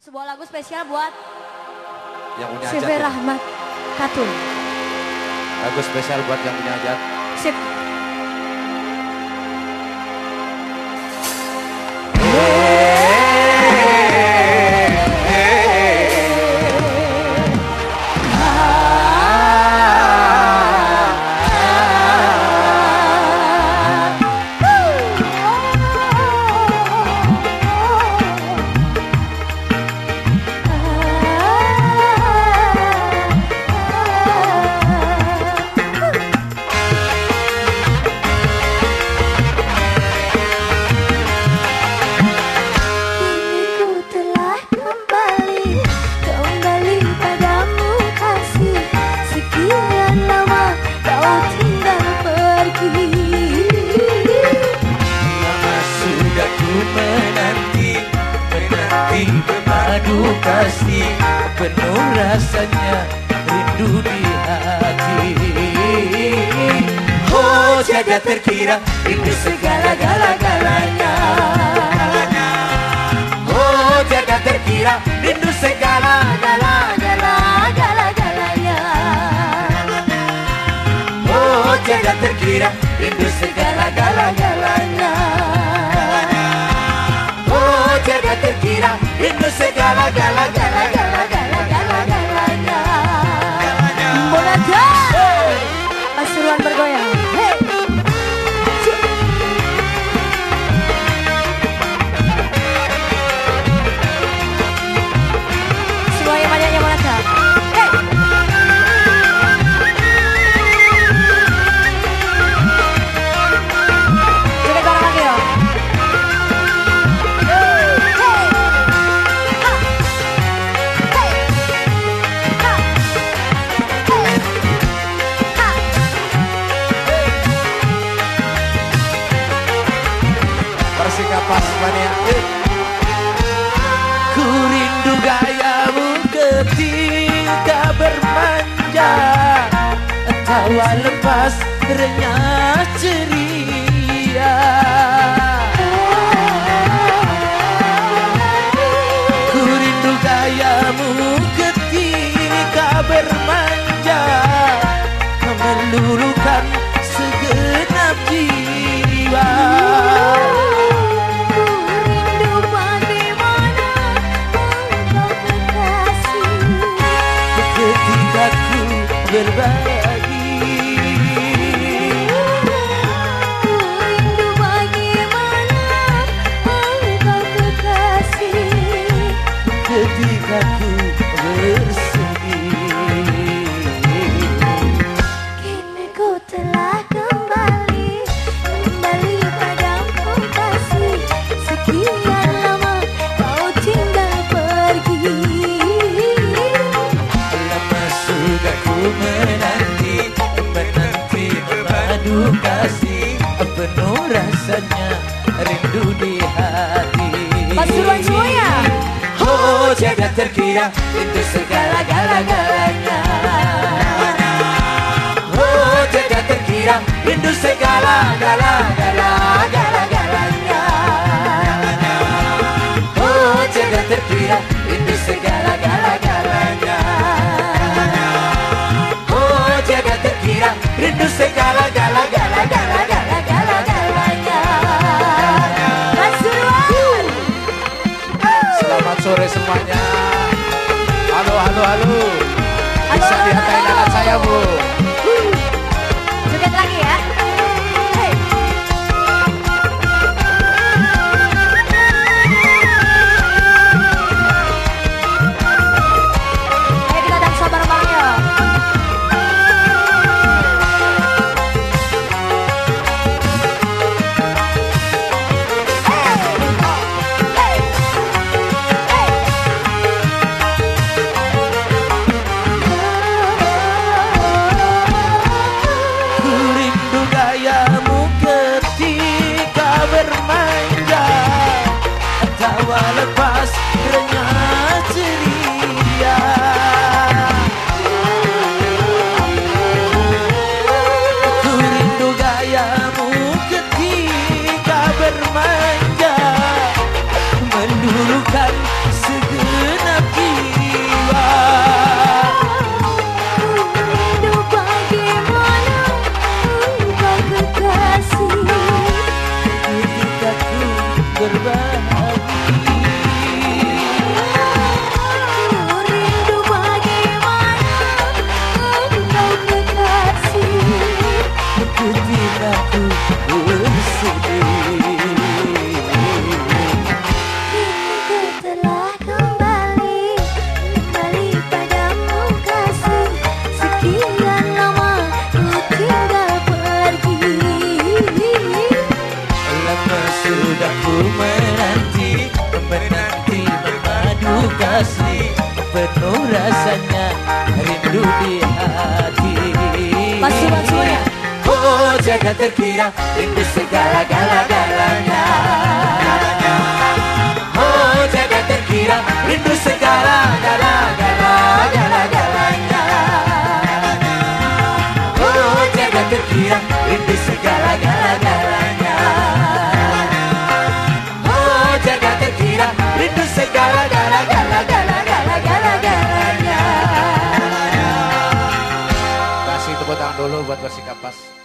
Sebuah lagu spesial buat Yang punya. Sive ya. Rahmat Katun. Lagu spesial buat yang punya hajat. Sip. Berpadu kasih Penuh rasanya rindu di hati. Oh jaga terkira rindu segala-gala-galanya Oh jaga terkira rindu segala-gala-gala-gala-galanya Oh jaga terkira rindu segala-gala-galanya Oh terkira rindu segala-gala-gala-gala-gala-gala-galanya Bonata Pasuruan bergoyang Persikapan mania. Ku rindu gayamu ketika bermanja Tawa lepas renyah berbagi. Rindu bagaimana engkau kekasih? Ketika ku bersedih penuh rasanya rindu di hati. Pasuruan semuanya. oh jaga terkira rindu segala-gala-galanya oh jaga terkira rindu segala-gala-gala-gala-galanya oh jaga terkira rindu segala-gala-galanya oh jaga terkira rindu segala-gala-gala-gala-gala-gala-galanya semuanya. Halo, halo, halo. Bisa halo. anak saya, Bu. Lepas rasanya rindu di hati. Semuanya. Oh jaga terkira rindu segala-gala-galanya Oh jaga terkira rindu segala-gala-gala-gala-galanya Kasih